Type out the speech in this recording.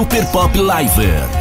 Super Pop Live.